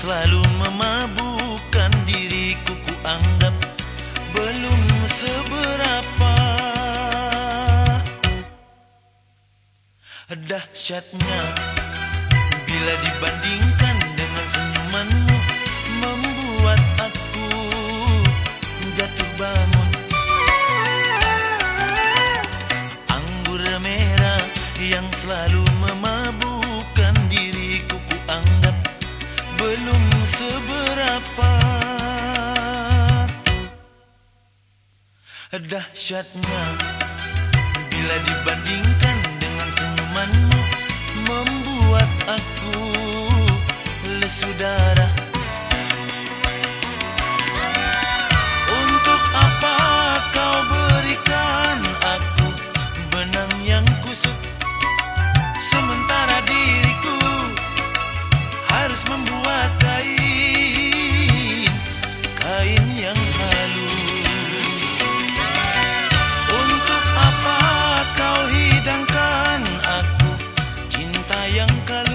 selalu memabukkan diriku ku anggap belum seberapa. Dahsyatnya bila dibandingkan dahsyatnya. Bila dibandingkan dengan senyumanmu membuat aku lesu darah. sayang kalau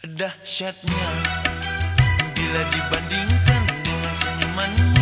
dahsyatnya bila dibandingkan dengan senyumannya.